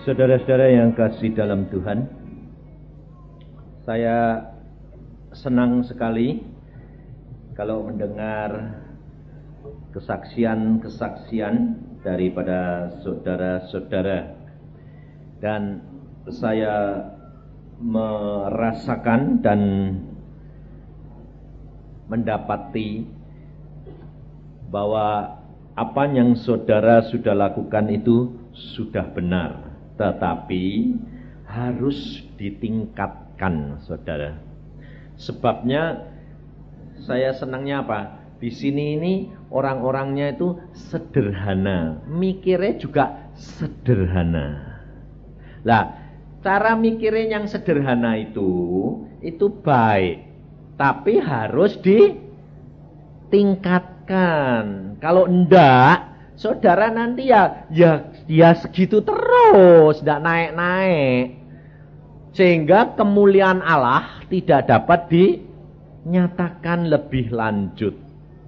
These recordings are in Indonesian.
Saudara-saudara yang kasih dalam Tuhan, saya senang sekali kalau mendengar kesaksian-kesaksian daripada saudara-saudara. Dan saya merasakan dan mendapati bahwa apa yang saudara sudah lakukan itu sudah benar tetapi harus ditingkatkan, saudara. Sebabnya saya senangnya apa? Di sini ini orang-orangnya itu sederhana, mikirnya juga sederhana. Lah, cara mikirnya yang sederhana itu itu baik, tapi harus ditingkatkan. Kalau enggak, saudara nanti ya ya ya segitu terus, tidak naik-naik. Sehingga kemuliaan Allah tidak dapat dinyatakan lebih lanjut.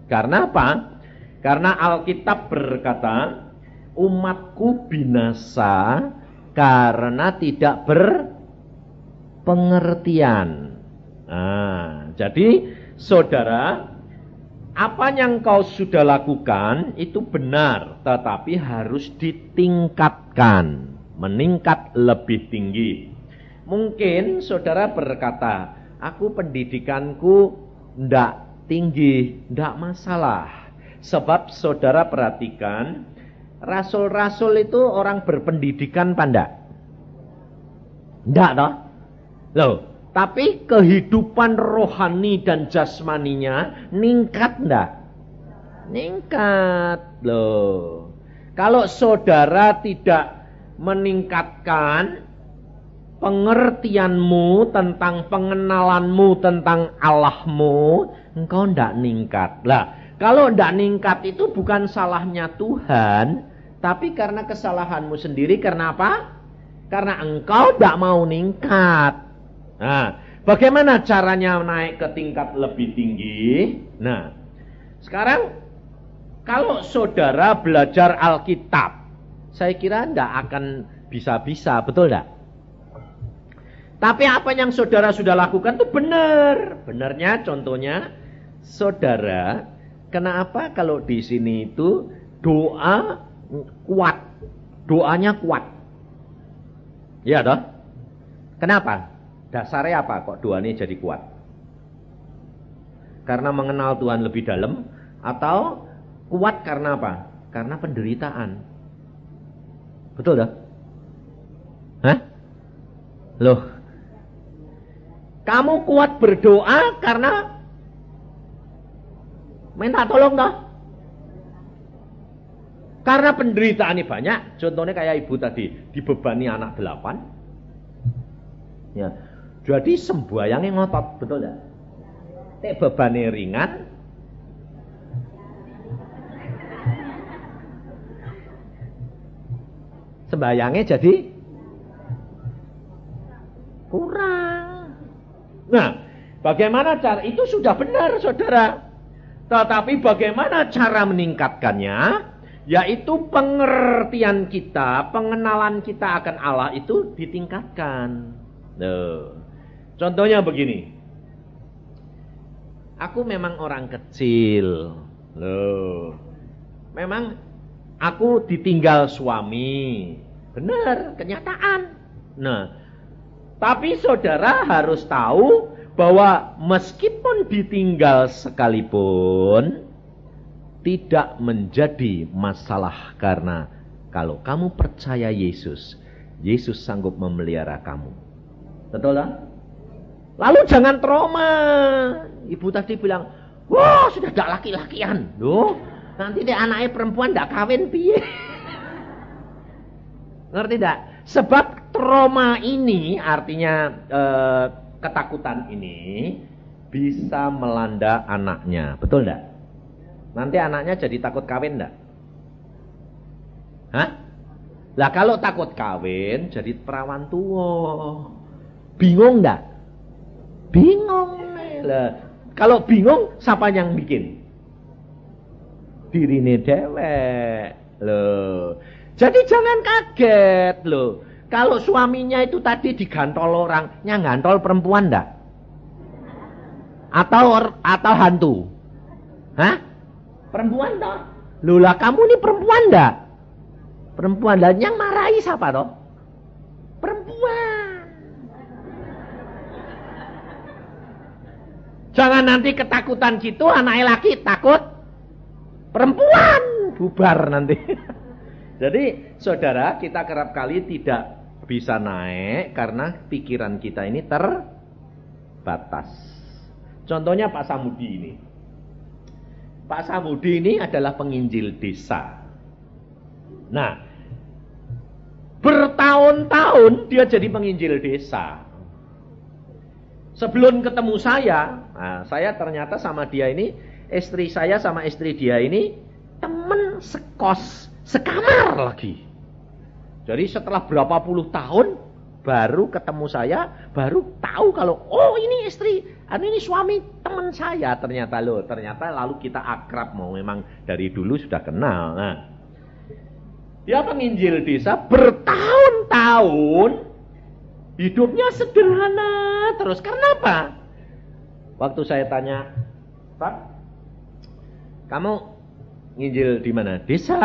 Karena apa? Karena Alkitab berkata, umatku binasa karena tidak berpengertian. Nah, jadi saudara apa yang kau sudah lakukan itu benar, tetapi harus ditingkatkan, meningkat lebih tinggi. Mungkin saudara berkata, aku pendidikanku ndak tinggi, ndak masalah. Sebab saudara perhatikan, rasul-rasul itu orang berpendidikan pandak. Ndak toh? Loh, tapi kehidupan rohani dan jasmaninya ningkat enggak? Ningkat. Loh. Kalau saudara tidak meningkatkan pengertianmu tentang pengenalanmu tentang Allahmu, engkau ndak ningkat. Lah, kalau ndak ningkat itu bukan salahnya Tuhan, tapi karena kesalahanmu sendiri karena apa? Karena engkau ndak mau ningkat. Nah, bagaimana caranya naik ke tingkat lebih tinggi? Nah, sekarang kalau saudara belajar Alkitab, saya kira tidak akan bisa-bisa, betul tidak? Tapi apa yang saudara sudah lakukan itu benar. Benarnya contohnya, saudara, kenapa kalau di sini itu doa kuat, doanya kuat. Ya toh? Kenapa? Dasarnya apa kok dua ini jadi kuat? Karena mengenal Tuhan lebih dalam atau kuat karena apa? Karena penderitaan. Betul dah? Hah? Loh. Kamu kuat berdoa karena minta tolong dah. Karena penderitaan ini banyak. Contohnya kayak ibu tadi. Dibebani anak delapan. Ya, jadi sembuayangnya ngotot, betul tidak? Nek bebannya ringan, sembayangnya jadi kurang. Nah, bagaimana cara itu sudah benar, saudara. Tetapi bagaimana cara meningkatkannya? Yaitu pengertian kita, pengenalan kita akan Allah itu ditingkatkan. Tuh. Contohnya begini. Aku memang orang kecil. Loh. Memang aku ditinggal suami. Benar, kenyataan. Nah, tapi saudara harus tahu bahwa meskipun ditinggal sekalipun tidak menjadi masalah karena kalau kamu percaya Yesus, Yesus sanggup memelihara kamu. Betul tak? Lalu jangan trauma. Ibu tadi bilang, wah sudah tidak laki-lakian. Loh, nanti deh anaknya perempuan tidak kawin piye. Ngerti tidak? Sebab trauma ini artinya eh, ketakutan ini bisa melanda anaknya. Betul tidak? Nanti anaknya jadi takut kawin tidak? Hah? Lah kalau takut kawin jadi perawan tua. Bingung enggak? Bingung lah. Kalau bingung, siapa yang bikin? Dirine dewek. Loh. Jadi jangan kaget loh. Kalau suaminya itu tadi digantol orang, yang gantol perempuan ndak? Atau atau hantu? Hah? Perempuan toh? Lula kamu ini perempuan ndak? Perempuan dan yang marahi siapa toh? Perempuan. Jangan nanti ketakutan gitu anak laki takut perempuan bubar nanti. Jadi saudara kita kerap kali tidak bisa naik karena pikiran kita ini terbatas. Contohnya Pak Samudi ini. Pak Samudi ini adalah penginjil desa. Nah, bertahun-tahun dia jadi penginjil desa. Sebelum ketemu saya, nah, saya ternyata sama dia ini, istri saya sama istri dia ini temen sekos, sekamar lagi. Jadi setelah berapa puluh tahun baru ketemu saya, baru tahu kalau oh ini istri, anu ini suami teman saya ternyata loh. Ternyata lalu kita akrab mau memang dari dulu sudah kenal. Nah, dia penginjil desa bertahun-tahun hidupnya sederhana terus. Karena apa? Waktu saya tanya, Pak, kamu nginjil di mana? Desa.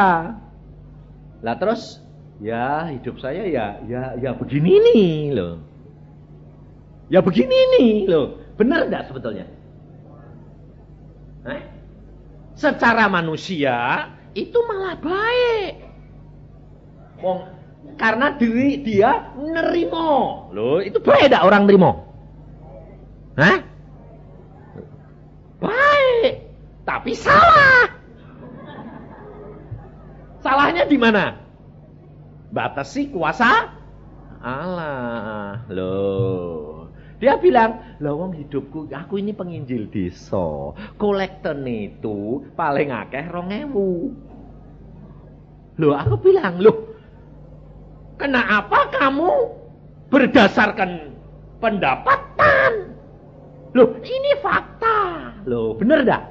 Lah terus Ya hidup saya ya ya ya begini nih loh. Ya begini nih loh. Benar enggak sebetulnya? Eh? Secara manusia itu malah baik. Wong karena diri dia nerimo. Loh, itu enggak orang nerimo? Hah? Baik, tapi salah. Salahnya di mana? batasi kuasa Allah. Loh. Dia bilang, "Loh wong hidupku, aku ini penginjil desa. Kolekten itu paling akeh 2000." Loh, aku bilang, "Loh, kenapa kamu berdasarkan pendapatan?" Loh, ini fakta. Loh, bener dah?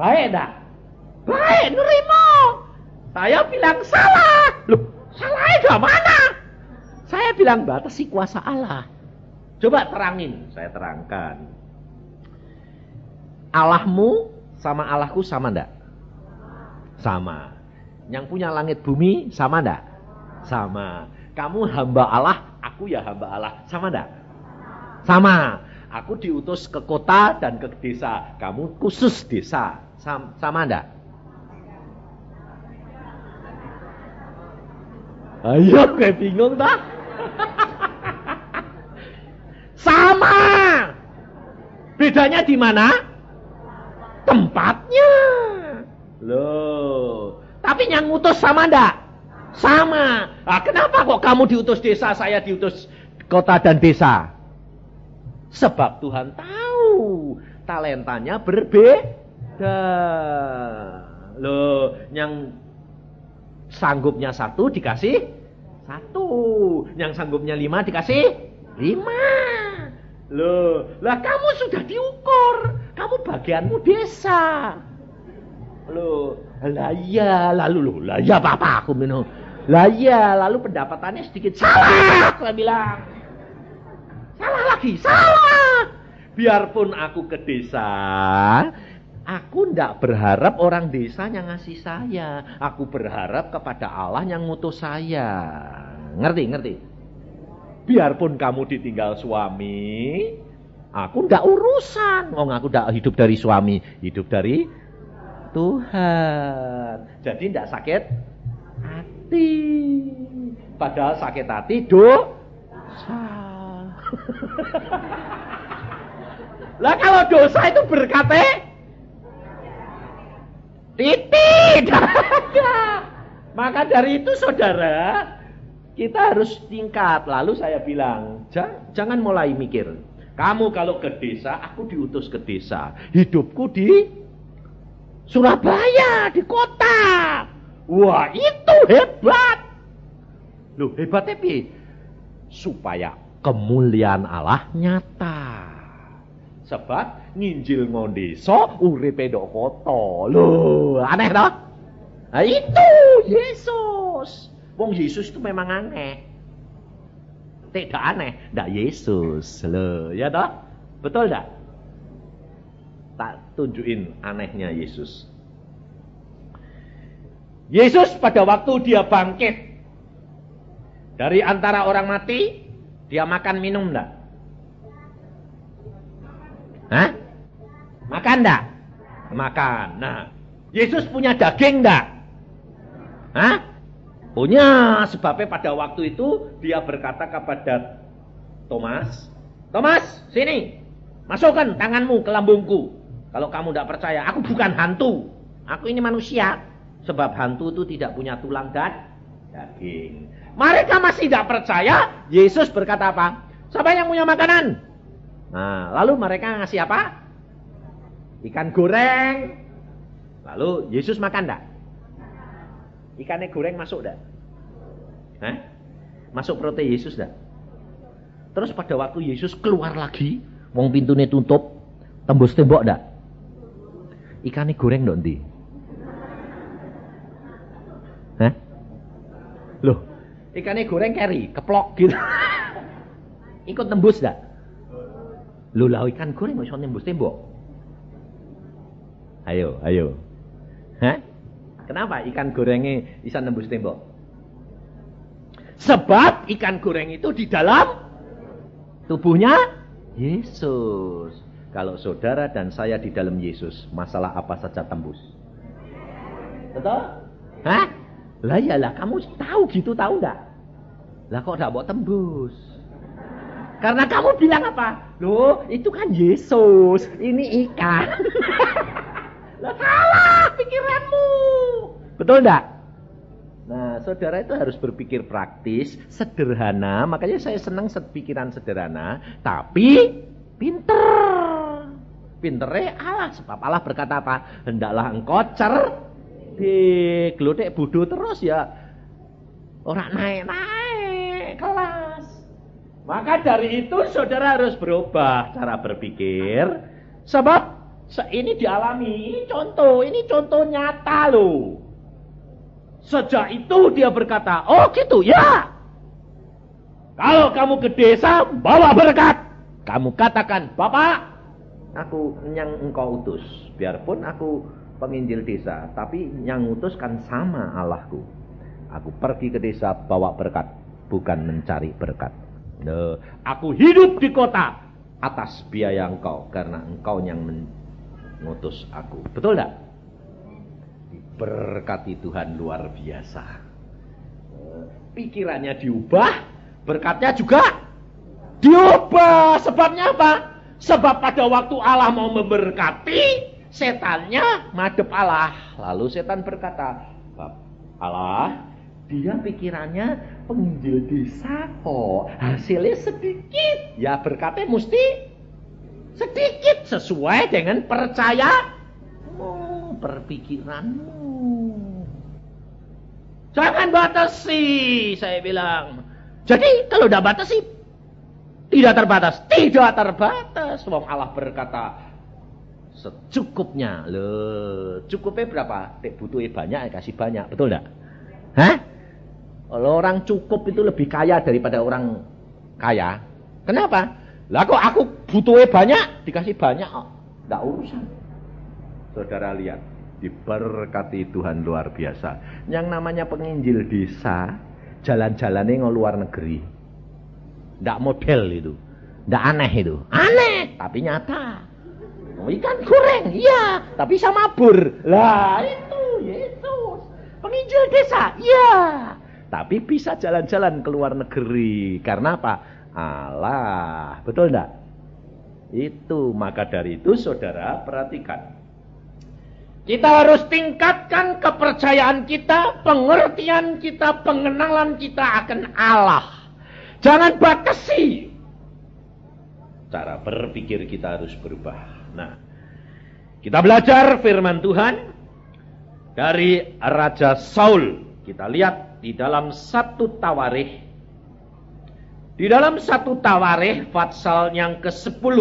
Baik dah? Baik, nerimo. Saya bilang salah. Loh, salahnya di mana? Saya bilang batasi kuasa Allah. Coba terangin, saya terangkan. Allahmu sama Allahku sama ndak? Sama. Yang punya langit bumi sama ndak? Sama. Kamu hamba Allah, aku ya hamba Allah. Sama ndak? Sama. Aku diutus ke kota dan ke desa. Kamu khusus desa. Sama, sama ndak? Ayo kayak bingung tak? Sama. Bedanya di mana? Tempatnya. Loh. Tapi yang ngutus sama ndak? Sama. Nah, kenapa kok kamu diutus desa, saya diutus kota dan desa? Sebab Tuhan tahu talentanya berbeda. Loh, yang sanggupnya satu dikasih satu. Yang sanggupnya lima dikasih lima. Loh, lah kamu sudah diukur. Kamu bagianmu desa. Loh, lah iya, lalu lah iya apa aku minum. Lah iya, lalu pendapatannya sedikit salah, saya bilang. Salah lagi, salah. Biarpun aku ke desa, Aku ndak berharap orang desa yang ngasih saya. Aku berharap kepada Allah yang ngutus saya. Ngerti, ngerti? Biarpun kamu ditinggal suami, aku ndak urusan. Oh, aku ndak hidup dari suami, hidup dari Tuhan. Jadi ndak sakit hati. Padahal sakit hati dosa. lah kalau dosa itu berkata Titik. Maka dari itu saudara, kita harus tingkat. Lalu saya bilang, jangan mulai mikir. Kamu kalau ke desa, aku diutus ke desa. Hidupku di Surabaya, di kota. Wah, itu hebat. Loh, hebat tapi supaya kemuliaan Allah nyata. Sebab nginjil ngondeso uripe ndok kota. Lho, aneh toh? Nah itu Yesus. Wong Yesus itu memang aneh. Tidak aneh, tidak Yesus. Loh, ya toh? Betul tidak? Tak tunjukin anehnya Yesus. Yesus pada waktu dia bangkit dari antara orang mati, dia makan minum enggak? Hah? Makan enggak? Makan. Nah, Yesus punya daging enggak? Hah? Punya sebabnya pada waktu itu dia berkata kepada Thomas, Thomas, sini, masukkan tanganmu ke lambungku. Kalau kamu tidak percaya, aku bukan hantu, aku ini manusia. Sebab hantu itu tidak punya tulang dan daging. Mereka masih tidak percaya, Yesus berkata apa? Siapa yang punya makanan? Nah, lalu mereka ngasih apa? Ikan goreng. Lalu Yesus makan enggak? Ikannya goreng masuk dah? Hah? Masuk perut Yesus dah? Terus pada waktu Yesus keluar lagi, wong pintunya tutup, tembus tembok dah? Ikannya goreng di? Hah? Loh, ikannya goreng carry, keplok gitu. Ikut tembus dah? Loh lah ikan goreng bisa tembus tembok. Ayo, ayo. Hah? Kenapa ikan gorengnya bisa nembus tembok? Sebab ikan goreng itu di dalam tubuhnya Yesus. Kalau saudara dan saya di dalam Yesus, masalah apa saja tembus. Betul? Hah? Lah iyalah, kamu tahu gitu tahu enggak? Lah kok enggak mau tembus? Karena kamu bilang apa? Loh, itu kan Yesus, ini ikan. Lah salah pikiranmu. Betul enggak? Nah, saudara itu harus berpikir praktis, sederhana. Makanya saya senang pikiran sederhana, tapi pinter. Pinternya Allah. Sebab Allah berkata apa? Hendaklah engkau cerdik. Glodek bodoh terus ya. Orang naik-naik kelas. Maka dari itu saudara harus berubah cara berpikir. Sebab ini dialami, ini contoh, ini contoh nyata loh. Sejak itu dia berkata, oh gitu, ya. Kalau kamu ke desa, bawa berkat. Kamu katakan, Bapak, aku yang engkau utus. Biarpun aku penginjil desa, tapi yang utus kan sama Allahku. Aku pergi ke desa bawa berkat, bukan mencari berkat. Nah, aku hidup di kota atas biaya engkau, karena engkau yang mengutus aku. Betul tidak? Berkati Tuhan luar biasa. Pikirannya diubah, berkatnya juga diubah. Sebabnya apa? Sebab pada waktu Allah mau memberkati, setannya madep Allah. Lalu setan berkata, Allah, dia pikirannya penginjil desa kok. Hasilnya sedikit. Ya berkatnya mesti sedikit sesuai dengan percaya oh, perpikiranmu. Jangan batasi, saya bilang. Jadi kalau udah batasi, tidak terbatas, tidak terbatas. Wong Allah berkata secukupnya. Loh, cukupnya berapa? Tek butuhnya banyak, ya kasih banyak, betul enggak? Hah? Kalau orang cukup itu lebih kaya daripada orang kaya. Kenapa? Lah kok aku butuhnya banyak, dikasih banyak. Enggak urusan. Saudara lihat, diberkati Tuhan luar biasa. Yang namanya penginjil desa, jalan-jalannya nggak luar negeri. Tidak model itu. Tidak aneh itu. Aneh, tapi nyata. Oh, ikan goreng, iya, tapi sama bur. Lah itu Yesus. Penginjil desa, iya. Tapi bisa jalan-jalan ke luar negeri. Karena apa? Allah. Betul enggak? Itu, maka dari itu saudara perhatikan. Kita harus tingkatkan kepercayaan kita, pengertian kita, pengenalan kita akan Allah. Jangan batasi. Cara berpikir kita harus berubah. Nah, kita belajar firman Tuhan dari Raja Saul. Kita lihat di dalam satu tawarih. Di dalam satu tawarih, fatsal yang ke-10.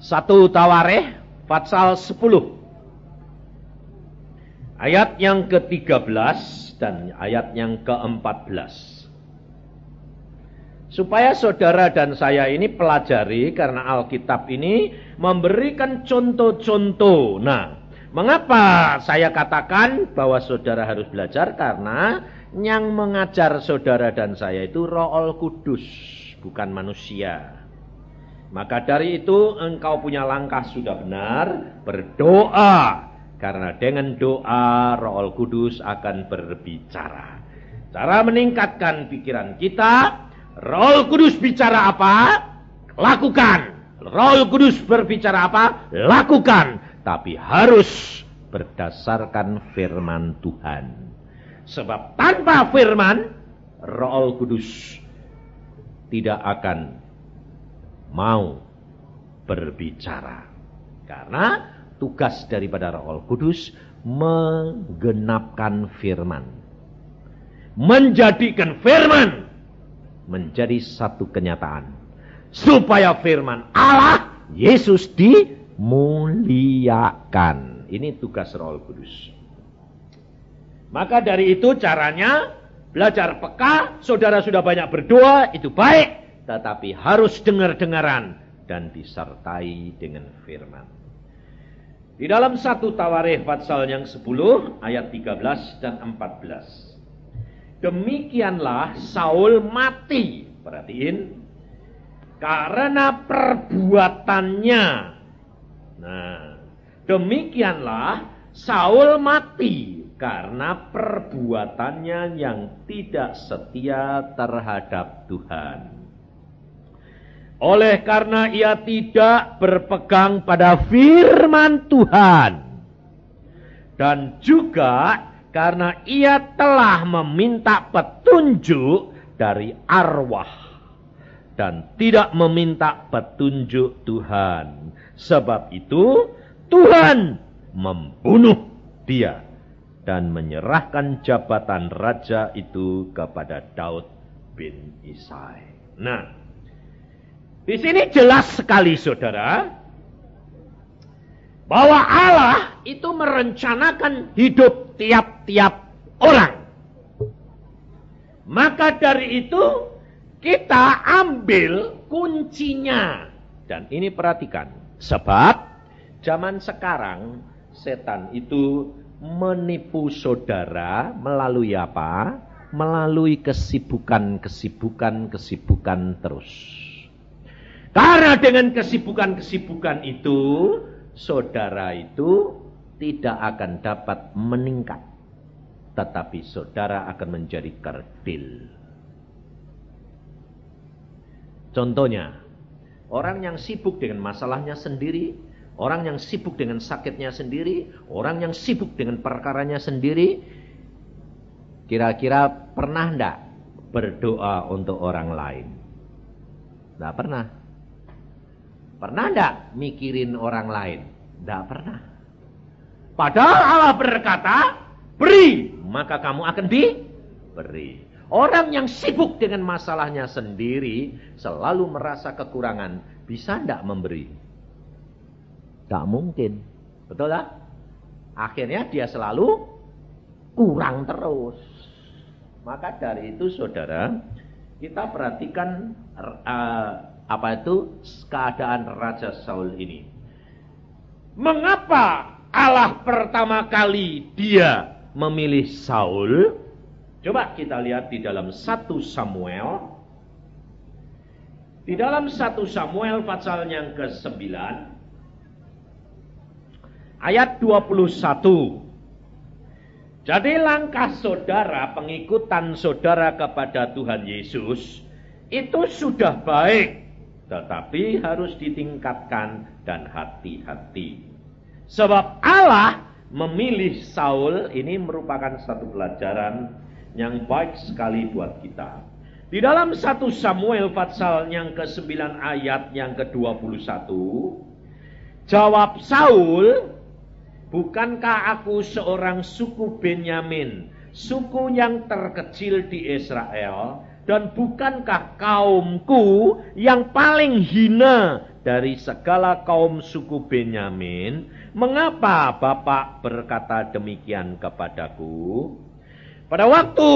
Satu tawarih, Pasal 10. Ayat yang ke-13 dan ayat yang ke-14. Supaya saudara dan saya ini pelajari karena Alkitab ini memberikan contoh-contoh. Nah, mengapa saya katakan bahwa saudara harus belajar? Karena yang mengajar saudara dan saya itu Roh Kudus, bukan manusia. Maka dari itu engkau punya langkah sudah benar, berdoa. Karena dengan doa Roh Kudus akan berbicara. Cara meningkatkan pikiran kita, Roh Kudus bicara apa? Lakukan. Roh Kudus berbicara apa? Lakukan. Tapi harus berdasarkan firman Tuhan. Sebab tanpa firman, Roh Kudus tidak akan mau berbicara. Karena tugas daripada Roh Kudus menggenapkan firman. Menjadikan firman menjadi satu kenyataan. Supaya firman Allah, Yesus dimuliakan. Ini tugas Roh Kudus. Maka dari itu caranya belajar peka, saudara sudah banyak berdoa, itu baik. Tetapi harus dengar-dengaran dan disertai dengan firman. Di dalam satu Tawarikh pasal yang 10 ayat 13 dan 14. Demikianlah Saul mati. Perhatiin. Karena perbuatannya. Nah, demikianlah Saul mati karena perbuatannya yang tidak setia terhadap Tuhan. Oleh karena ia tidak berpegang pada firman Tuhan dan juga karena ia telah meminta petunjuk dari arwah dan tidak meminta petunjuk Tuhan. Sebab itu Tuhan membunuh dia dan menyerahkan jabatan raja itu kepada Daud bin Isai. Nah, di sini jelas sekali saudara bahwa Allah itu merencanakan hidup tiap-tiap orang. Maka dari itu kita ambil kuncinya. Dan ini perhatikan. Sebab zaman sekarang setan itu menipu saudara melalui apa? Melalui kesibukan-kesibukan, kesibukan terus. Karena dengan kesibukan-kesibukan itu, saudara itu tidak akan dapat meningkat. Tetapi saudara akan menjadi kerdil. Contohnya, orang yang sibuk dengan masalahnya sendiri, orang yang sibuk dengan sakitnya sendiri, orang yang sibuk dengan perkaranya sendiri, kira-kira pernah enggak berdoa untuk orang lain? Enggak pernah. Pernah enggak mikirin orang lain? Enggak pernah. Padahal Allah berkata, beri, maka kamu akan diberi. Orang yang sibuk dengan masalahnya sendiri, selalu merasa kekurangan, bisa enggak memberi? Enggak mungkin. Betul tak? Akhirnya dia selalu kurang terus. Maka dari itu saudara, kita perhatikan uh, apa itu keadaan Raja Saul ini. Mengapa Allah pertama kali dia memilih Saul? Coba kita lihat di dalam 1 Samuel. Di dalam 1 Samuel pasal yang ke-9 ayat 21. Jadi langkah saudara, pengikutan saudara kepada Tuhan Yesus itu sudah baik. Tetapi harus ditingkatkan dan hati-hati. Sebab Allah memilih Saul ini merupakan satu pelajaran yang baik sekali buat kita. Di dalam satu Samuel pasal yang ke-9 ayat yang ke-21, jawab Saul, bukankah aku seorang suku Benyamin, suku yang terkecil di Israel, dan bukankah kaumku yang paling hina dari segala kaum suku Benyamin? Mengapa Bapak berkata demikian kepadaku? Pada waktu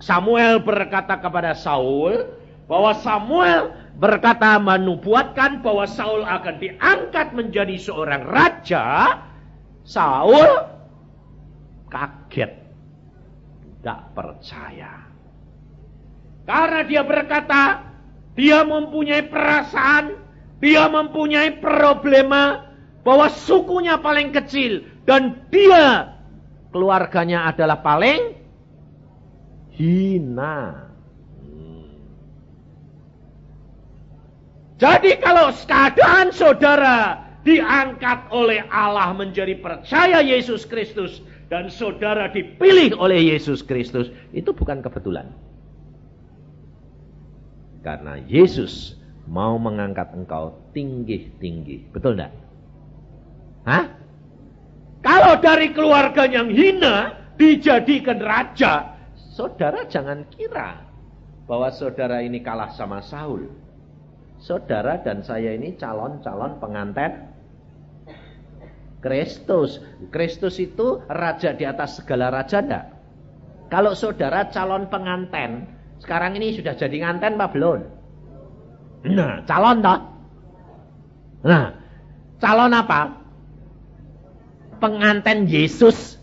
Samuel berkata kepada Saul, Bahwa Samuel berkata menubuatkan bahwa Saul akan diangkat menjadi seorang raja. Saul kaget. Tidak percaya. Karena dia berkata, dia mempunyai perasaan, dia mempunyai problema bahwa sukunya paling kecil dan dia keluarganya adalah paling hina. Jadi kalau keadaan saudara diangkat oleh Allah menjadi percaya Yesus Kristus dan saudara dipilih oleh Yesus Kristus, itu bukan kebetulan. Karena Yesus mau mengangkat engkau tinggi-tinggi. Betul tidak? Hah? Kalau dari keluarga yang hina dijadikan raja, saudara jangan kira bahwa saudara ini kalah sama Saul. Saudara dan saya ini calon-calon pengantin Kristus. Kristus itu raja di atas segala raja enggak? Kalau saudara calon pengantin, sekarang ini sudah jadi nganten apa belum? Nah, calon toh? Nah, calon apa? pengantin Yesus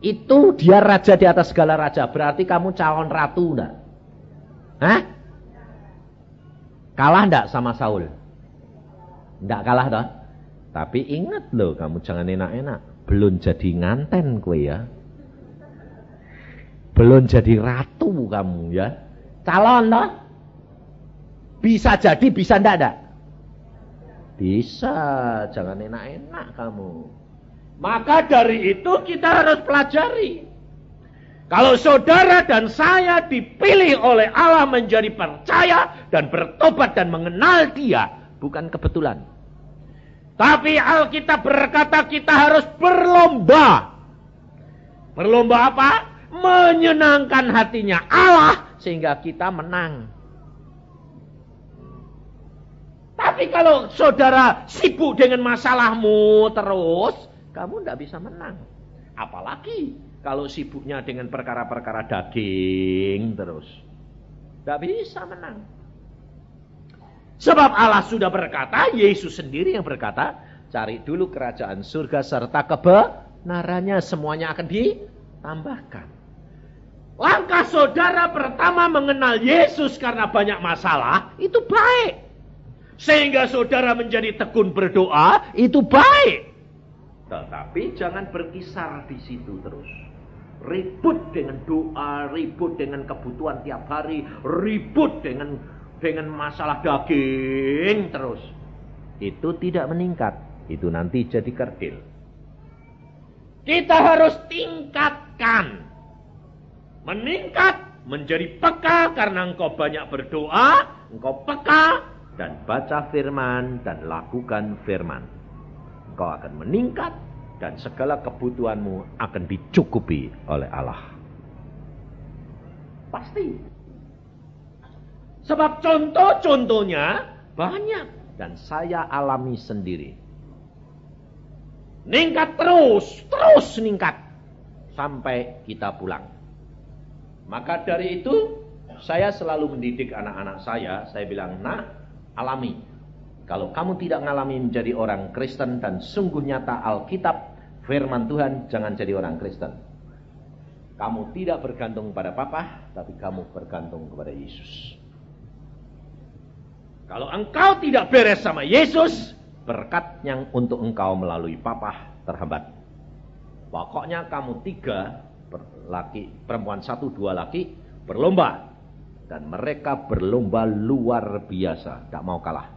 itu dia raja di atas segala raja. Berarti kamu calon ratu enggak? Hah? Kalah enggak sama Saul? Enggak kalah toh? Tapi ingat loh kamu jangan enak-enak. Belum jadi nganten kue ya. Belum jadi ratu kamu ya. Calon toh? Bisa jadi, bisa enggak enggak? Bisa, jangan enak-enak kamu. Maka dari itu kita harus pelajari. Kalau saudara dan saya dipilih oleh Allah menjadi percaya dan bertobat dan mengenal dia, bukan kebetulan. Tapi Alkitab berkata kita harus berlomba. Berlomba apa? Menyenangkan hatinya Allah sehingga kita menang. Tapi kalau saudara sibuk dengan masalahmu terus, kamu tidak bisa menang. Apalagi kalau sibuknya dengan perkara-perkara daging terus. Tidak bisa menang. Sebab Allah sudah berkata, Yesus sendiri yang berkata, cari dulu kerajaan surga serta kebenarannya semuanya akan ditambahkan. Langkah saudara pertama mengenal Yesus karena banyak masalah, itu baik. Sehingga saudara menjadi tekun berdoa, itu baik. Tetapi jangan berkisar di situ terus. Ribut dengan doa, ribut dengan kebutuhan tiap hari, ribut dengan dengan masalah daging terus. Itu tidak meningkat. Itu nanti jadi kerdil. Kita harus tingkatkan. Meningkat menjadi peka karena engkau banyak berdoa, engkau peka dan baca firman dan lakukan firman kau akan meningkat dan segala kebutuhanmu akan dicukupi oleh Allah. Pasti. Sebab contoh-contohnya banyak dan saya alami sendiri. Ningkat terus, terus ningkat sampai kita pulang. Maka dari itu saya selalu mendidik anak-anak saya, saya bilang, "Nah, alami kalau kamu tidak mengalami menjadi orang Kristen dan sungguh nyata Alkitab, firman Tuhan, jangan jadi orang Kristen. Kamu tidak bergantung pada papa, tapi kamu bergantung kepada Yesus. Kalau engkau tidak beres sama Yesus, berkat yang untuk engkau melalui papa terhambat. Pokoknya kamu tiga, laki, perempuan satu, dua laki, berlomba. Dan mereka berlomba luar biasa, tidak mau kalah.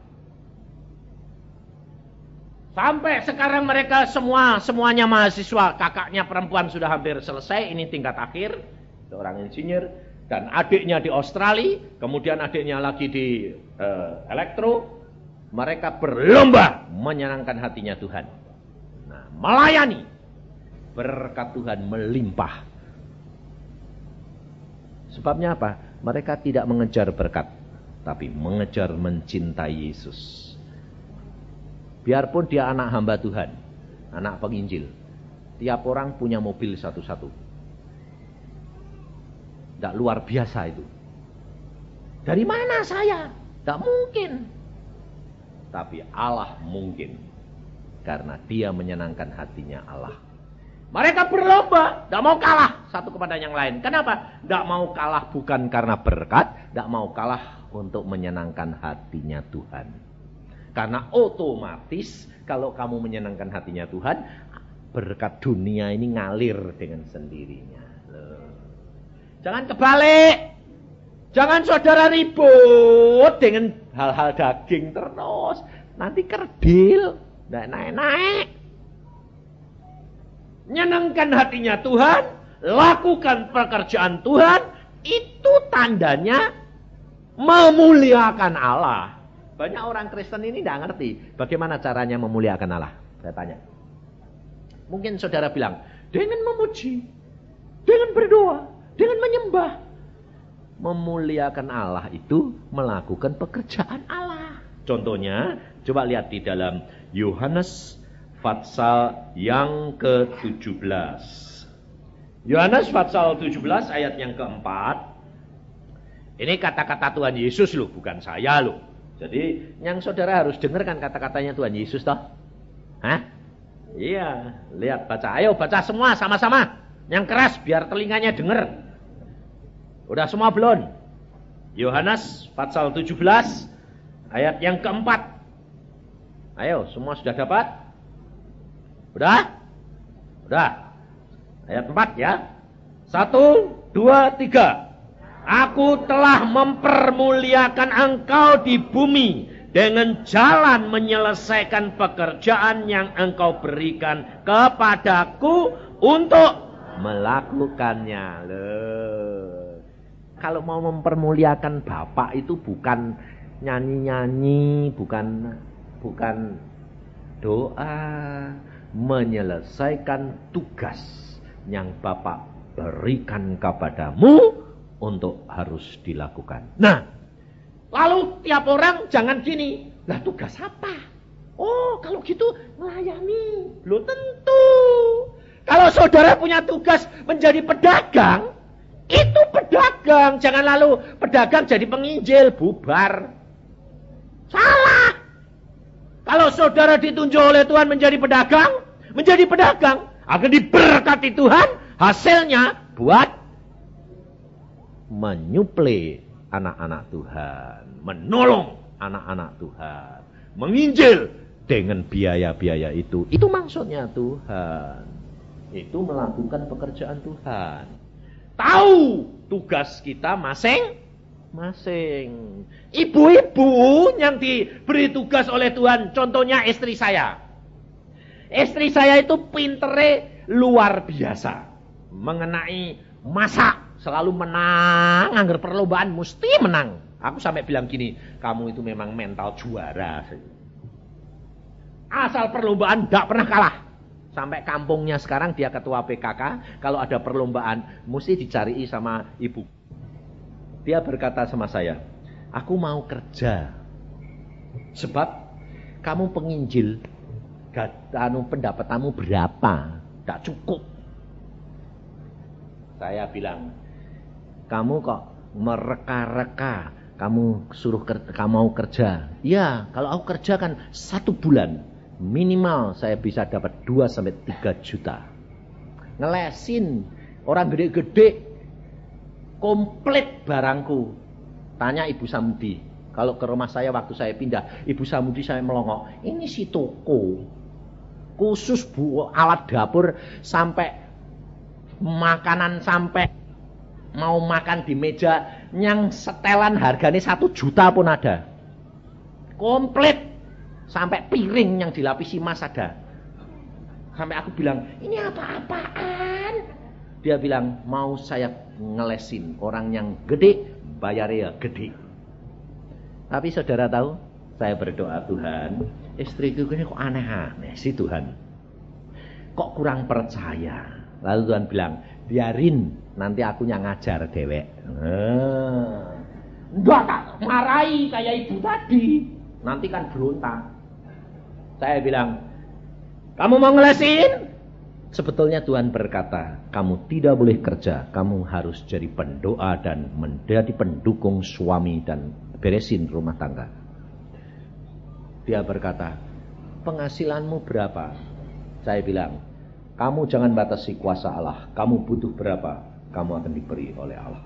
Sampai sekarang mereka semua semuanya mahasiswa, kakaknya perempuan sudah hampir selesai, ini tingkat akhir, seorang insinyur dan adiknya di Australia, kemudian adiknya lagi di uh, elektro. Mereka berlomba menyenangkan hatinya Tuhan. Nah, melayani berkat Tuhan melimpah. Sebabnya apa? Mereka tidak mengejar berkat, tapi mengejar mencintai Yesus. Biarpun dia anak hamba Tuhan, anak penginjil. Tiap orang punya mobil satu-satu. Tidak luar biasa itu. Dari mana saya? Tidak mungkin. Tapi Allah mungkin. Karena dia menyenangkan hatinya Allah. Mereka berlomba, tidak mau kalah satu kepada yang lain. Kenapa? Tidak mau kalah bukan karena berkat, tidak mau kalah untuk menyenangkan hatinya Tuhan. Karena otomatis kalau kamu menyenangkan hatinya Tuhan, berkat dunia ini ngalir dengan sendirinya. Jangan kebalik. Jangan saudara ribut dengan hal-hal daging terus. Nanti kerdil, tidak naik-naik. Nyenangkan hatinya Tuhan, lakukan pekerjaan Tuhan, itu tandanya memuliakan Allah. Banyak orang Kristen ini tidak ngerti bagaimana caranya memuliakan Allah. Saya tanya. Mungkin saudara bilang, dengan memuji, dengan berdoa, dengan menyembah. Memuliakan Allah itu melakukan pekerjaan Allah. Contohnya, coba lihat di dalam Yohanes Fatsal yang ke-17. Yohanes Fatsal 17 ayat yang keempat. Ini kata-kata Tuhan Yesus loh, bukan saya loh. Jadi yang saudara harus dengarkan kata-katanya Tuhan Yesus toh. Hah? Iya, lihat baca. Ayo baca semua sama-sama. Yang keras biar telinganya dengar. Udah semua belum? Yohanes Fatsal 17 ayat yang keempat. Ayo, semua sudah dapat? Udah? Udah. Ayat 4 ya. Satu, dua, tiga. Aku telah mempermuliakan engkau di bumi dengan jalan menyelesaikan pekerjaan yang engkau berikan kepadaku untuk melakukannya. Loh. Kalau mau mempermuliakan Bapak itu bukan nyanyi-nyanyi, bukan bukan doa, menyelesaikan tugas yang Bapak berikan kepadamu untuk harus dilakukan. Nah, lalu tiap orang jangan gini, lah tugas apa? Oh, kalau gitu melayani. Lo tentu. Kalau saudara punya tugas menjadi pedagang, itu pedagang. Jangan lalu pedagang jadi penginjil, bubar. Salah. Kalau saudara ditunjuk oleh Tuhan menjadi pedagang, menjadi pedagang, akan diberkati Tuhan, hasilnya buat menyuplai anak-anak Tuhan, menolong anak-anak Tuhan, menginjil dengan biaya-biaya itu. Itu maksudnya Tuhan. Itu melakukan pekerjaan Tuhan. Tahu tugas kita masing masing. Ibu-ibu yang diberi tugas oleh Tuhan, contohnya istri saya. Istri saya itu pintere luar biasa. Mengenai masak, selalu menang, anggar perlombaan mesti menang. Aku sampai bilang gini, kamu itu memang mental juara. Asal perlombaan tidak pernah kalah. Sampai kampungnya sekarang dia ketua PKK, kalau ada perlombaan mesti dicari sama ibu dia berkata sama saya, aku mau kerja. Sebab kamu penginjil, anu pendapatmu berapa? Tak cukup. Saya bilang, kamu kok mereka-reka, kamu suruh kamu mau kerja. Ya, kalau aku kerja kan satu bulan, minimal saya bisa dapat 2 sampai 3 juta. Ngelesin orang gede-gede komplit barangku. Tanya Ibu Samudi. Kalau ke rumah saya waktu saya pindah, Ibu Samudi saya melongok. Ini si toko. Khusus bu alat dapur sampai makanan sampai mau makan di meja yang setelan harganya satu juta pun ada. Komplit. Sampai piring yang dilapisi emas ada. Sampai aku bilang, ini apa-apaan? Dia bilang, mau saya ngelesin orang yang gede, bayarnya gede. Tapi saudara tahu, saya berdoa Tuhan, istriku ini kok aneh-aneh sih Tuhan. Kok kurang percaya. Lalu Tuhan bilang, biarin nanti aku yang ngajar dewek. Enggak tak marahi kayak ibu tadi. Nanti kan berontak. Saya bilang, kamu mau ngelesin? Sebetulnya Tuhan berkata, kamu tidak boleh kerja, kamu harus jadi pendoa dan menjadi pendukung suami dan beresin rumah tangga. Dia berkata, penghasilanmu berapa? Saya bilang, kamu jangan batasi kuasa Allah. Kamu butuh berapa, kamu akan diberi oleh Allah.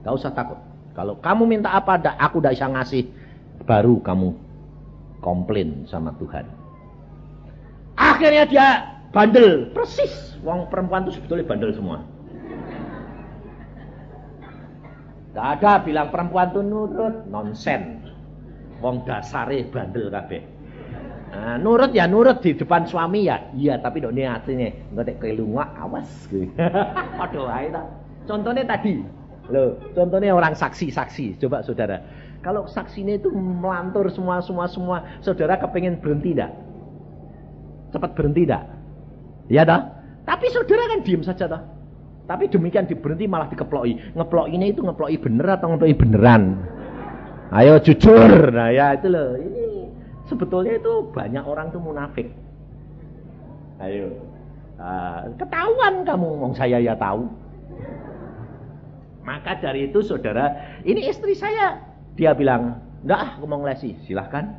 Gak usah takut. Kalau kamu minta apa, aku tidak bisa ngasih, baru kamu komplain sama Tuhan. Akhirnya dia bandel. Persis. Wong perempuan itu sebetulnya bandel semua. Gak ada bilang perempuan itu nurut. Nonsen. Wong dasare bandel kabeh. Nah, nurut ya nurut di depan suami ya. Iya tapi dok nggak kelunga awas. Aduh ayo contohnya tadi. Loh contohnya orang saksi-saksi. Coba saudara. Kalau saksinya itu melantur semua semua semua saudara kepengen berhenti tidak cepat berhenti tidak Ya dah. Tapi saudara kan diem saja dah. Tapi demikian diberhenti malah dikeploi. Ngeplokinya itu ngeploki bener atau ngeploki beneran? Ayo jujur. Nah ya itu loh. Ini sebetulnya itu banyak orang tuh munafik. Ayo. Uh, ketahuan kamu, ngomong saya ya tahu. Maka dari itu saudara, ini istri saya. Dia bilang, enggak aku mau ngelesi, silahkan.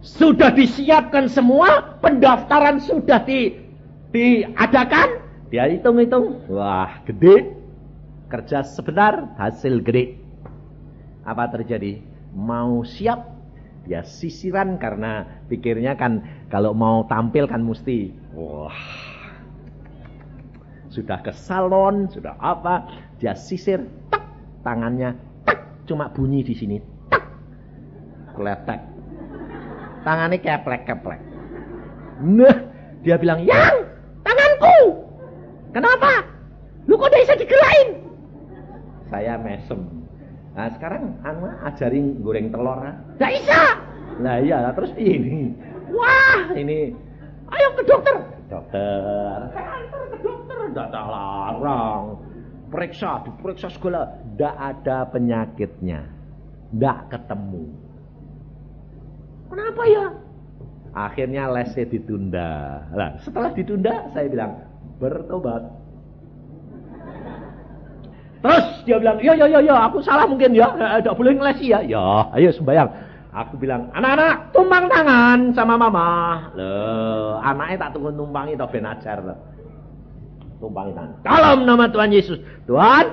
Sudah disiapkan semua, pendaftaran sudah di diadakan, dia hitung-hitung, wah gede, kerja sebentar, hasil gede. Apa terjadi? Mau siap, dia sisiran karena pikirnya kan kalau mau tampil kan mesti, wah sudah ke salon, sudah apa, dia sisir, tak, tangannya, tak, cuma bunyi di sini, tak, kletek. Tangannya keplek-keplek. Nah, dia bilang, yang. Kenapa? Lu kok bisa digerain? Saya mesem. Nah sekarang anu ajarin goreng telur. Gak bisa. Nah iya terus ini. Wah ini. Ayo ke dokter. Dokter. Saya antar ke dokter. Tidak larang. Periksa, diperiksa segala. Tidak ada penyakitnya. Tidak ketemu. Kenapa ya? Akhirnya lesnya ditunda. Nah, setelah ditunda, saya bilang, bertobat. Terus dia bilang, ya, ya, ya, ya, aku salah mungkin ya, tidak boleh ngelesi ya. Ya, ayo sembayang. Aku bilang, anak-anak, tumpang tangan sama mama. Loh, anaknya tak tunggu tumpangi, tak ben ajar. Tumpangi tangan. Dalam nama Tuhan Yesus. Tuhan,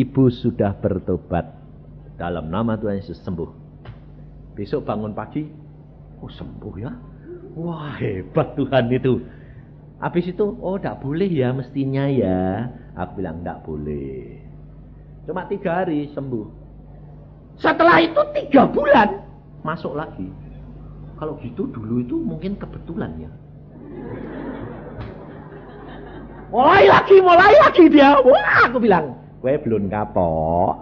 ibu sudah bertobat. Dalam nama Tuhan Yesus sembuh. Besok bangun pagi, Oh sembuh ya. Wah hebat Tuhan itu. Habis itu, oh tidak boleh ya mestinya ya. Aku bilang tidak boleh. Cuma tiga hari sembuh. Setelah itu tiga bulan masuk lagi. Kalau gitu dulu itu mungkin kebetulan ya. Mulai lagi, mulai lagi dia. Wah, aku bilang, gue belum kapok.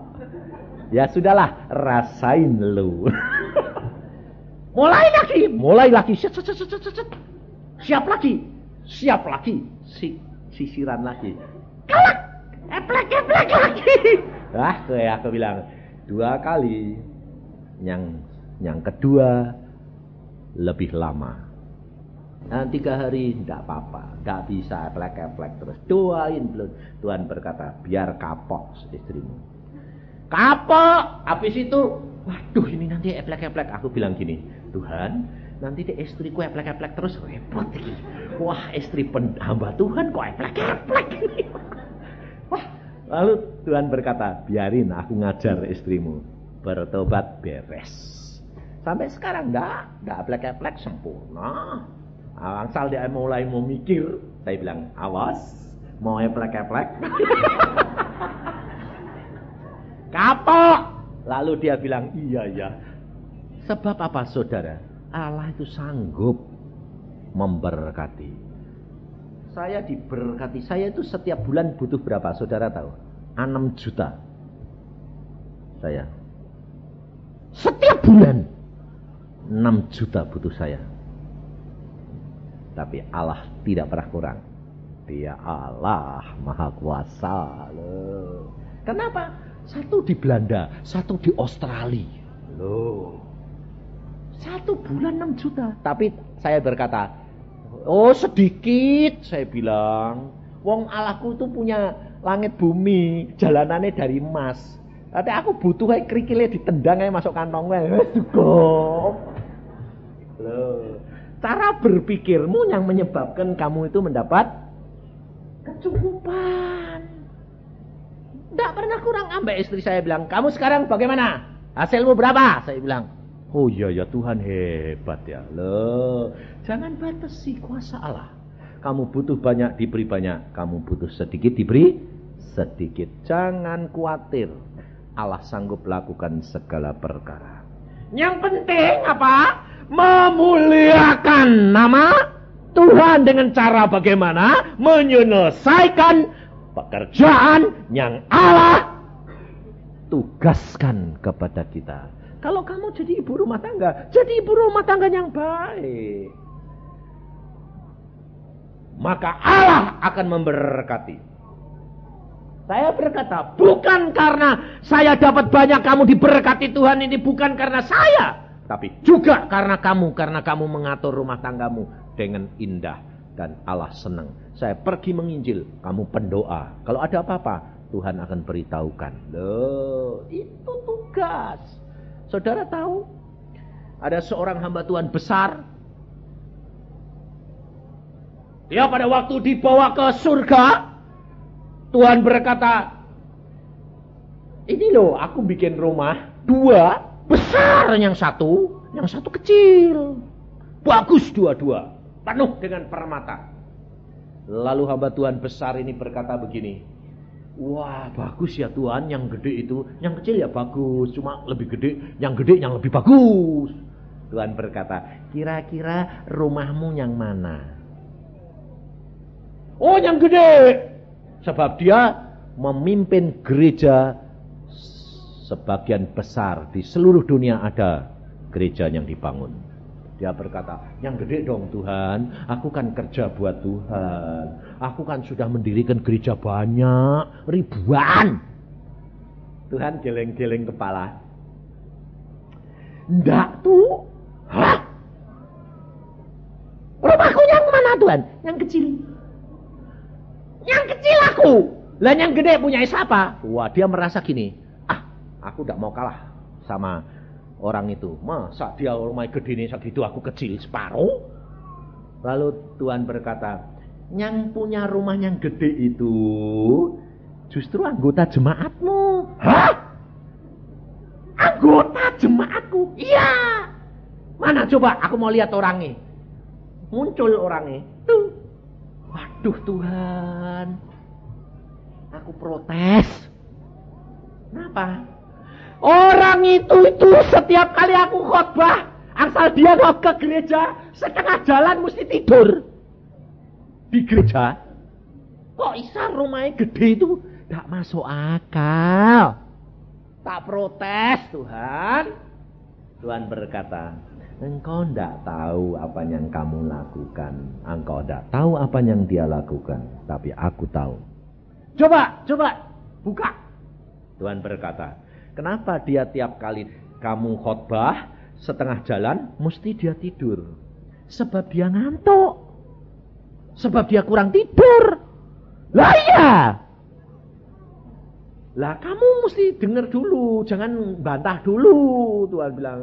Ya sudahlah, rasain lu. Mulai lagi, mulai lagi. Siap lagi, siap lagi. Si, sisiran lagi. Kalak, eplek, eplek lagi. Ah, kayak aku bilang, dua kali. Yang yang kedua lebih lama. Nah, tiga hari tidak apa-apa, tidak bisa eplek-eplek terus. Doain belum. Tuhan berkata, biar kapok istrimu. Kapok, habis itu, waduh ini nanti eplek-eplek. Aku bilang gini, Tuhan, nanti di istriku eplek-eplek terus repot. Wah, istri hamba Tuhan kok eplek-eplek. Wah, lalu Tuhan berkata, biarin aku ngajar istrimu. Bertobat beres. Sampai sekarang enggak, enggak eplek-eplek sempurna. Asal dia mulai mau mikir, saya bilang, awas, mau eplek-eplek. Kapok. Lalu dia bilang, iya, iya. Sebab apa saudara? Allah itu sanggup memberkati. Saya diberkati. Saya itu setiap bulan butuh berapa? Saudara tahu? 6 juta. Saya. Setiap bulan 6 juta butuh saya. Tapi Allah tidak pernah kurang. Dia Allah Maha Kuasa. Loh. Kenapa? Satu di Belanda, satu di Australia. Loh. Satu bulan 6 juta. Tapi saya berkata, Oh sedikit saya bilang. Wong Allahku tuh punya langit bumi, jalanannya dari emas. Tapi aku butuh kayak kerikilnya ditendang aja masuk kantong gue. Loh, cara berpikirmu yang menyebabkan kamu itu mendapat kecukupan. Tidak pernah kurang ambek istri saya bilang, kamu sekarang bagaimana? Hasilmu berapa? Saya bilang, oh iya ya Tuhan hebat ya. Loh, jangan batasi kuasa Allah. Kamu butuh banyak diberi banyak, kamu butuh sedikit diberi sedikit. Jangan khawatir. Allah sanggup lakukan segala perkara. Yang penting apa? Memuliakan nama Tuhan dengan cara bagaimana? Menyelesaikan pekerjaan yang Allah tugaskan kepada kita. Kalau kamu jadi ibu rumah tangga, jadi ibu rumah tangga yang baik maka Allah akan memberkati. Saya berkata, bukan karena saya dapat banyak kamu diberkati Tuhan ini, bukan karena saya. Tapi juga karena kamu, karena kamu mengatur rumah tanggamu dengan indah. Dan Allah senang. Saya pergi menginjil, kamu pendoa. Kalau ada apa-apa, Tuhan akan beritahukan. Loh, itu tugas. Saudara tahu, ada seorang hamba Tuhan besar, dia pada waktu dibawa ke surga, Tuhan berkata, ini loh aku bikin rumah dua besar yang satu, yang satu kecil. Bagus dua-dua, penuh dengan permata. Lalu hamba Tuhan besar ini berkata begini, Wah bagus ya Tuhan yang gede itu Yang kecil ya bagus Cuma lebih gede Yang gede yang lebih bagus Tuhan berkata Kira-kira rumahmu yang mana Oh yang gede. Sebab dia memimpin gereja sebagian besar di seluruh dunia ada gereja yang dibangun. Dia berkata, yang gede dong Tuhan, aku kan kerja buat Tuhan. Aku kan sudah mendirikan gereja banyak, ribuan. Tuhan geleng-geleng kepala. Enggak tuh. Hah? Rumahku yang mana Tuhan? Yang kecil. Yang kecil aku. Lah yang gede punya siapa? Wah dia merasa gini. Ah aku tidak mau kalah sama orang itu. Masa dia rumah gede ini segitu aku kecil separuh. Lalu Tuhan berkata. Yang punya rumah yang gede itu. Justru anggota jemaatmu. Hah? Anggota jemaatku? Iya. Mana coba aku mau lihat orangnya. Muncul orangnya. Tuh Waduh Tuhan. Aku protes. Kenapa? Orang itu itu setiap kali aku khotbah, asal dia mau ke gereja, setengah jalan mesti tidur. Di gereja. Kok isa rumahnya gede itu? Tak masuk akal. Tak protes Tuhan. Tuhan berkata, Engkau tidak tahu apa yang kamu lakukan. Engkau tidak tahu apa yang dia lakukan. Tapi aku tahu. Coba, coba, buka. Tuhan berkata, kenapa dia tiap kali kamu khotbah setengah jalan, mesti dia tidur. Sebab dia ngantuk. Sebab dia kurang tidur. Lah iya. Lah kamu mesti dengar dulu, jangan bantah dulu. Tuhan bilang,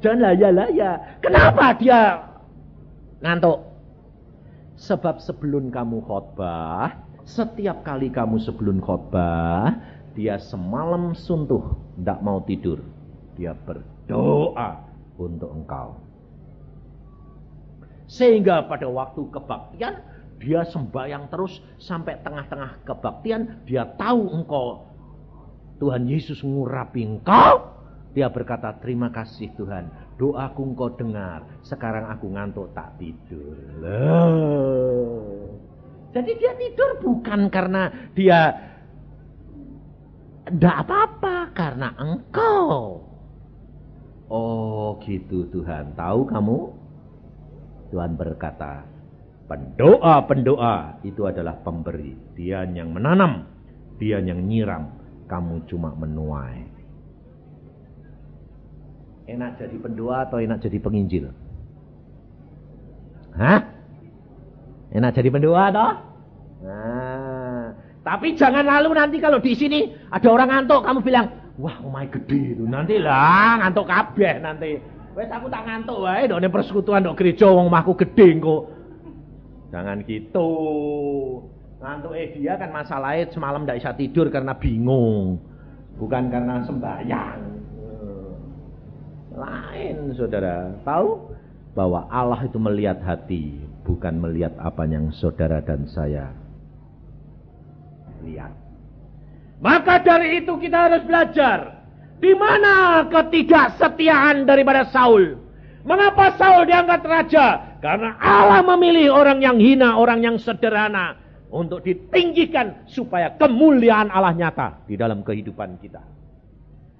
Jangan laya-laya. Kenapa dia ngantuk? Sebab sebelum kamu khotbah, setiap kali kamu sebelum khotbah, dia semalam suntuh, tidak mau tidur. Dia berdoa untuk engkau. Sehingga pada waktu kebaktian, dia sembahyang terus sampai tengah-tengah kebaktian, dia tahu engkau Tuhan Yesus ngurapi engkau, dia berkata, terima kasih Tuhan. Doaku engkau dengar. Sekarang aku ngantuk tak tidur. Loh. Jadi dia tidur bukan karena dia tidak apa-apa. Karena engkau. Oh gitu Tuhan. Tahu kamu? Tuhan berkata, pendoa-pendoa itu adalah pemberi. Dia yang menanam. Dia yang nyiram. Kamu cuma menuai. Enak jadi pendoa atau enak jadi penginjil? Hah? Enak jadi pendua toh? Nah, tapi jangan lalu nanti kalau di sini ada orang ngantuk kamu bilang, "Wah, omah gede itu." Nanti lah ngantuk kabeh nanti. Wes aku tak ngantuk wae ndok persekutuan ndok gereja wong omahku gede kok. Jangan gitu. Ngantuk eh dia kan masalahnya semalam tidak bisa tidur karena bingung. Bukan karena sembahyang. Lain saudara. Tahu bahwa Allah itu melihat hati. Bukan melihat apa yang saudara dan saya lihat. Maka dari itu kita harus belajar. Di mana ketidaksetiaan daripada Saul? Mengapa Saul diangkat raja? Karena Allah memilih orang yang hina, orang yang sederhana untuk ditinggikan supaya kemuliaan Allah nyata di dalam kehidupan kita.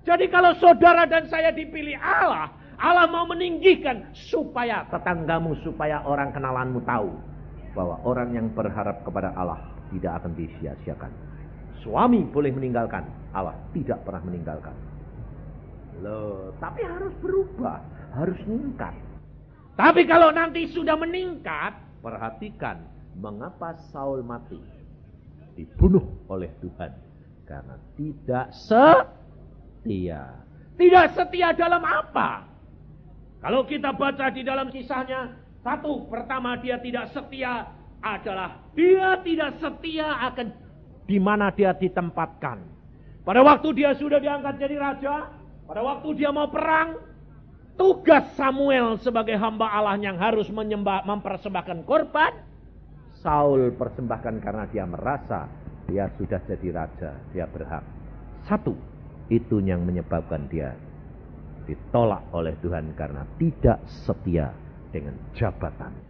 Jadi kalau saudara dan saya dipilih Allah, Allah mau meninggikan supaya tetanggamu, supaya orang kenalanmu tahu bahwa orang yang berharap kepada Allah tidak akan disia-siakan. Suami boleh meninggalkan, Allah tidak pernah meninggalkan. Loh, tapi harus berubah, harus meningkat. Tapi kalau nanti sudah meningkat, perhatikan mengapa Saul mati. Dibunuh oleh Tuhan karena tidak setia. Tidak setia dalam apa? Kalau kita baca di dalam kisahnya, satu pertama dia tidak setia adalah dia tidak setia akan di mana dia ditempatkan. Pada waktu dia sudah diangkat jadi raja, pada waktu dia mau perang, tugas Samuel sebagai hamba Allah yang harus menyembah, mempersembahkan korban, Saul persembahkan karena dia merasa dia sudah jadi raja, dia berhak. Satu, itu yang menyebabkan dia ditolak oleh Tuhan karena tidak setia dengan jabatan.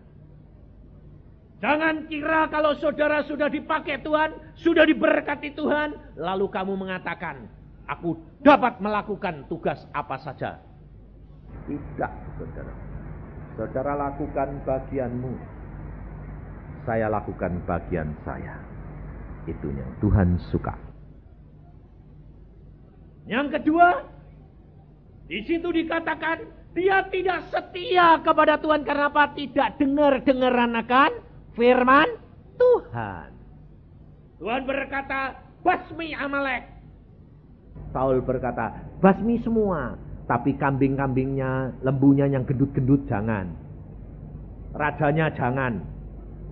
Jangan kira kalau saudara sudah dipakai Tuhan, sudah diberkati Tuhan, lalu kamu mengatakan, aku dapat melakukan tugas apa saja. Tidak, saudara. Saudara lakukan bagianmu. Saya lakukan bagian saya. Itu yang Tuhan suka. Yang kedua, di situ dikatakan dia tidak setia kepada Tuhan karena apa? Tidak dengar-dengaran akan firman Tuhan. Tuhan berkata, basmi Amalek. Saul berkata, basmi semua. Tapi kambing-kambingnya, lembunya yang gendut-gendut jangan. Rajanya jangan.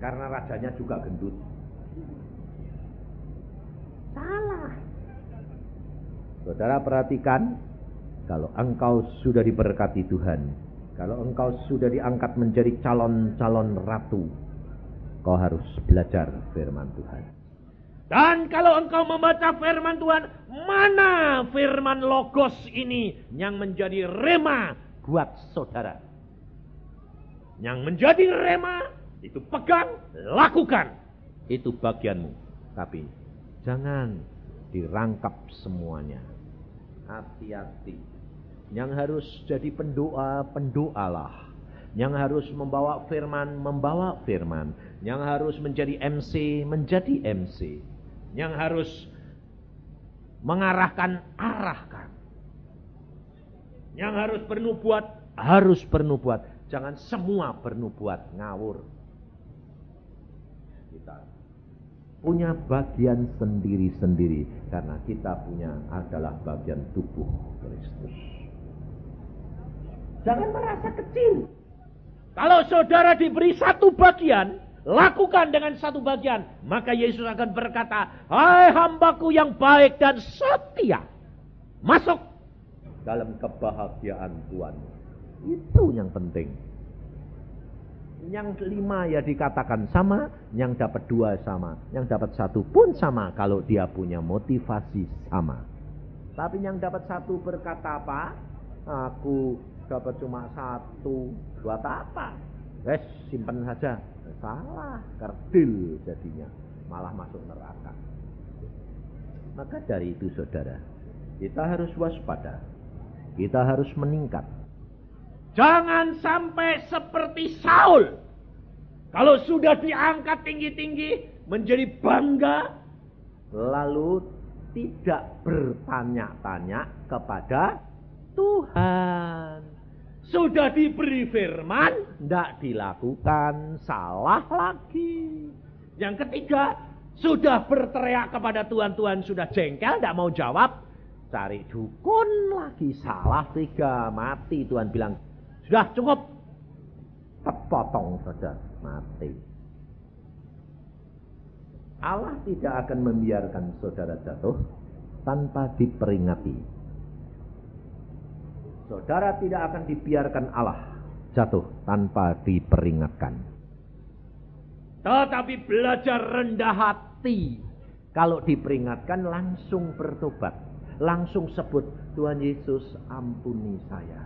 Karena rajanya juga gendut. Salah. Saudara perhatikan, kalau engkau sudah diberkati Tuhan, kalau engkau sudah diangkat menjadi calon-calon ratu, Kau harus belajar firman Tuhan. Dan kalau engkau membaca firman Tuhan, mana firman logos ini yang menjadi rema buat saudara? Yang menjadi rema itu pegang, lakukan. Itu bagianmu. Tapi jangan dirangkap semuanya. Hati-hati. Yang harus jadi pendoa, pendoalah yang harus membawa firman, membawa firman. Yang harus menjadi MC, menjadi MC. Yang harus mengarahkan, arahkan. Yang harus bernubuat, harus bernubuat. Jangan semua bernubuat, ngawur. Kita punya bagian sendiri-sendiri. Karena kita punya adalah bagian tubuh Kristus. Jangan merasa kecil. Kalau saudara diberi satu bagian, lakukan dengan satu bagian. Maka Yesus akan berkata, Hai hambaku yang baik dan setia. Masuk dalam kebahagiaan Tuhan. Itu yang penting. Yang lima ya dikatakan sama, yang dapat dua sama, yang dapat satu pun sama kalau dia punya motivasi sama. Tapi yang dapat satu berkata apa? Aku dapat cuma satu buat apa wes simpen saja salah kerdil jadinya. Malah masuk neraka. Maka dari itu saudara kita harus waspada. Kita harus meningkat. Jangan sampai seperti Saul. Kalau sudah diangkat tinggi-tinggi menjadi bangga lalu tidak bertanya-tanya kepada Tuhan sudah diberi firman, tidak dilakukan, salah lagi. Yang ketiga, sudah berteriak kepada Tuhan, Tuhan sudah jengkel, tidak mau jawab. Cari dukun lagi, salah tiga, mati. Tuhan bilang, sudah cukup. Terpotong saja, mati. Allah tidak akan membiarkan saudara jatuh tanpa diperingati. Saudara tidak akan dibiarkan Allah jatuh tanpa diperingatkan. Tetapi belajar rendah hati. Kalau diperingatkan langsung bertobat. Langsung sebut, Tuhan Yesus ampuni saya.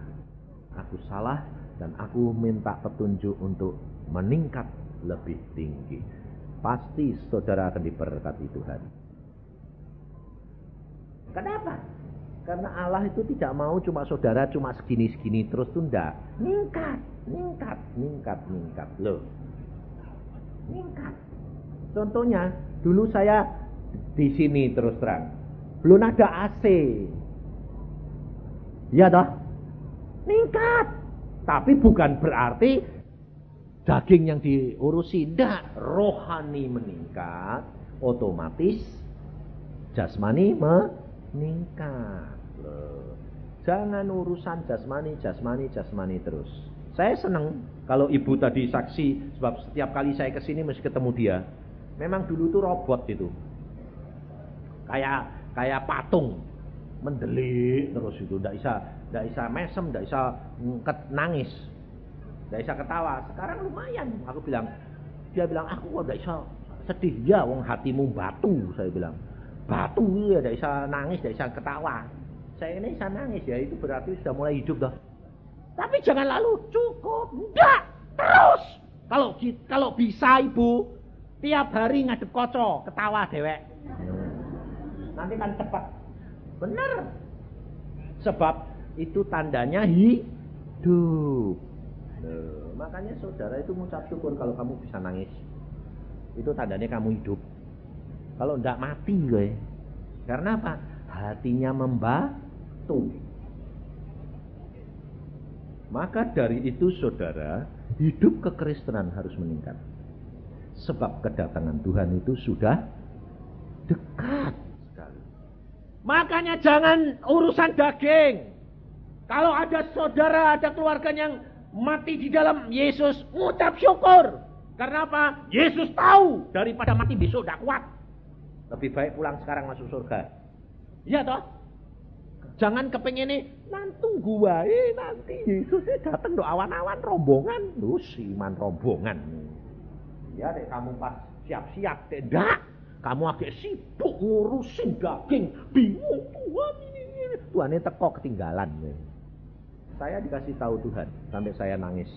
Aku salah dan aku minta petunjuk untuk meningkat lebih tinggi. Pasti saudara akan diberkati Tuhan. Kenapa? Karena Allah itu tidak mau cuma saudara cuma segini-segini terus tunda. Ningkat, ningkat, ningkat, ningkat. Loh. Ningkat. Contohnya, dulu saya di sini terus terang. Belum ada AC. Iya toh? Ningkat. Tapi bukan berarti daging yang diurusi. Tidak. Rohani meningkat. Otomatis jasmani meningkat. Jangan urusan jasmani, jasmani, jasmani terus. Saya senang kalau ibu tadi saksi sebab setiap kali saya ke sini mesti ketemu dia. Memang dulu tuh robot itu. Kayak kayak patung. Mendelik terus itu. Tidak bisa tidak bisa mesem tidak bisa ngket nangis. Tidak bisa ketawa. Sekarang lumayan. Aku bilang dia bilang aku kok tidak bisa sedih. Ya wong hatimu batu saya bilang batu ya tidak bisa nangis tidak bisa ketawa saya ini bisa nangis ya itu berarti sudah mulai hidup dah. Tapi jangan lalu cukup, enggak terus. Kalau kalau bisa ibu tiap hari ngadep koco ketawa dewek. Nanti kan cepat. Benar. Sebab itu tandanya hidup. Makanya saudara itu mengucap syukur kalau kamu bisa nangis. Itu tandanya kamu hidup. Kalau enggak mati gue. Karena apa? Hatinya membah satu. Maka dari itu saudara, hidup kekristenan harus meningkat. Sebab kedatangan Tuhan itu sudah dekat sekali. Makanya jangan urusan daging. Kalau ada saudara, ada keluarga yang mati di dalam Yesus, ngucap syukur. Karena apa? Yesus tahu daripada mati besok tidak kuat. Lebih baik pulang sekarang masuk surga. Iya toh? Jangan kepengen nih, nanti gua eh nanti Yesus datang do awan-awan rombongan. Lu siman rombongan. Ya deh kamu pas siap-siap tidak. Kamu agak sibuk ngurusin daging. Bingung Tuhan ini. Tuhan ini teko ketinggalan. Saya dikasih tahu Tuhan. Sampai saya nangis.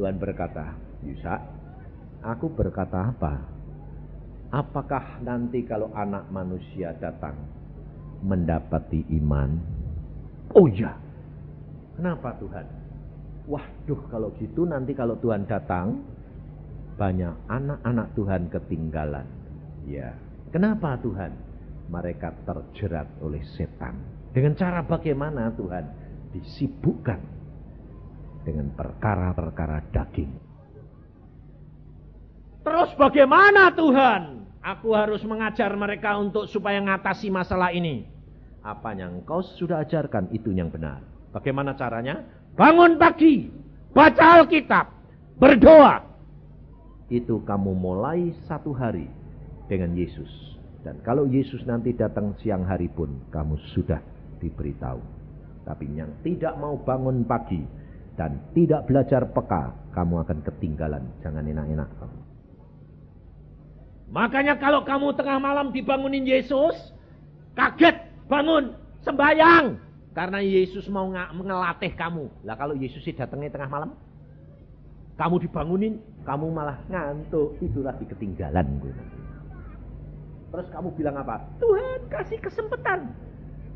Tuhan berkata, Yusa, aku berkata apa? Apakah nanti kalau anak manusia datang, mendapati iman. Oh ya, kenapa Tuhan? Waduh kalau gitu nanti kalau Tuhan datang, banyak anak-anak Tuhan ketinggalan. Ya, kenapa Tuhan? Mereka terjerat oleh setan. Dengan cara bagaimana Tuhan? Disibukkan dengan perkara-perkara daging. Terus bagaimana Tuhan? Aku harus mengajar mereka untuk supaya mengatasi masalah ini. Apa yang kau sudah ajarkan itu yang benar. Bagaimana caranya? Bangun pagi, baca Alkitab, berdoa. Itu kamu mulai satu hari dengan Yesus. Dan kalau Yesus nanti datang siang hari pun, kamu sudah diberitahu. Tapi yang tidak mau bangun pagi dan tidak belajar peka, kamu akan ketinggalan. Jangan enak-enak. Makanya kalau kamu tengah malam dibangunin Yesus, kaget bangun, sembayang. Karena Yesus mau ngelatih kamu. Lah kalau Yesus datangnya tengah malam, kamu dibangunin, kamu malah ngantuk, itu lagi ketinggalan gue. Terus kamu bilang apa? Tuhan kasih kesempatan.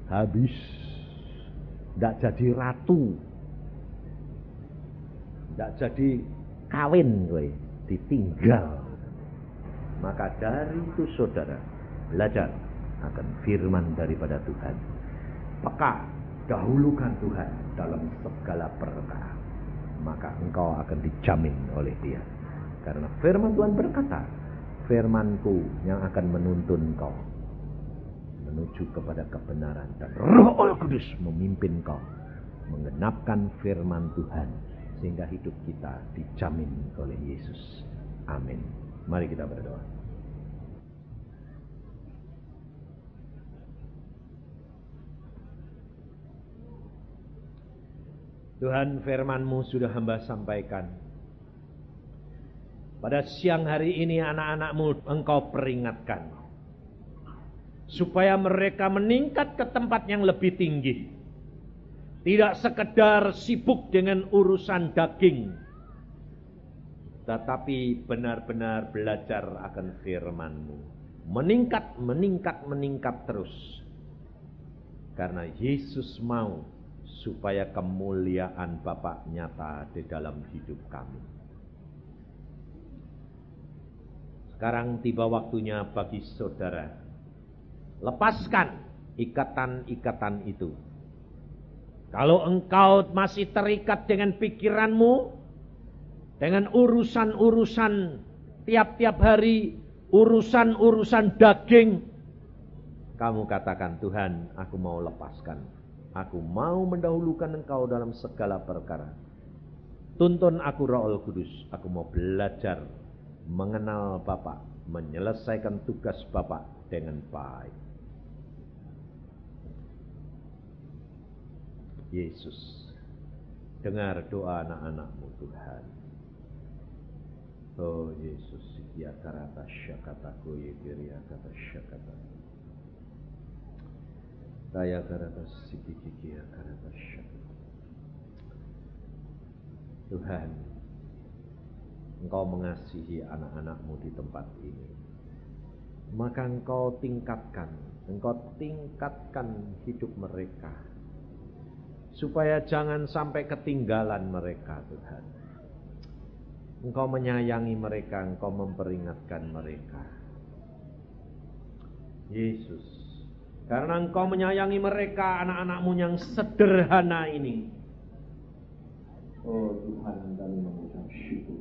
Habis. Tidak jadi ratu. Tidak jadi kawin gue. Ditinggal. Maka dari itu saudara, belajar akan firman daripada Tuhan. Peka dahulukan Tuhan dalam segala perkara, maka engkau akan dijamin oleh dia. Karena firman Tuhan berkata, firmanku yang akan menuntun kau menuju kepada kebenaran dan roh Allah Kudus memimpin kau mengenapkan firman Tuhan sehingga hidup kita dijamin oleh Yesus. Amin. Mari kita berdoa. Tuhan firmanmu sudah hamba sampaikan. Pada siang hari ini anak-anakmu engkau peringatkan. Supaya mereka meningkat ke tempat yang lebih tinggi. Tidak sekedar sibuk dengan urusan daging. Tetapi benar-benar belajar akan firmanmu. Meningkat, meningkat, meningkat terus. Karena Yesus mau supaya kemuliaan Bapa nyata di dalam hidup kami. Sekarang tiba waktunya bagi saudara lepaskan ikatan-ikatan itu. Kalau engkau masih terikat dengan pikiranmu, dengan urusan-urusan tiap-tiap hari, urusan-urusan daging, kamu katakan, Tuhan, aku mau lepaskan Aku mau mendahulukan engkau dalam segala perkara. Tuntun aku Roh Kudus. Aku mau belajar mengenal Bapa, menyelesaikan tugas Bapa dengan baik. Yesus, dengar doa anak-anakmu Tuhan. Oh Yesus, ya karata syakataku, ya kata syakata. Daya karatas sikikikia karatas Tuhan, Engkau mengasihi anak-anakmu di tempat ini. Maka Engkau tingkatkan, Engkau tingkatkan hidup mereka. Supaya jangan sampai ketinggalan mereka Tuhan. Engkau menyayangi mereka, Engkau memperingatkan mereka. Yesus, karena engkau menyayangi mereka anak-anakmu yang sederhana ini. Oh Tuhan kami mengucap syukur.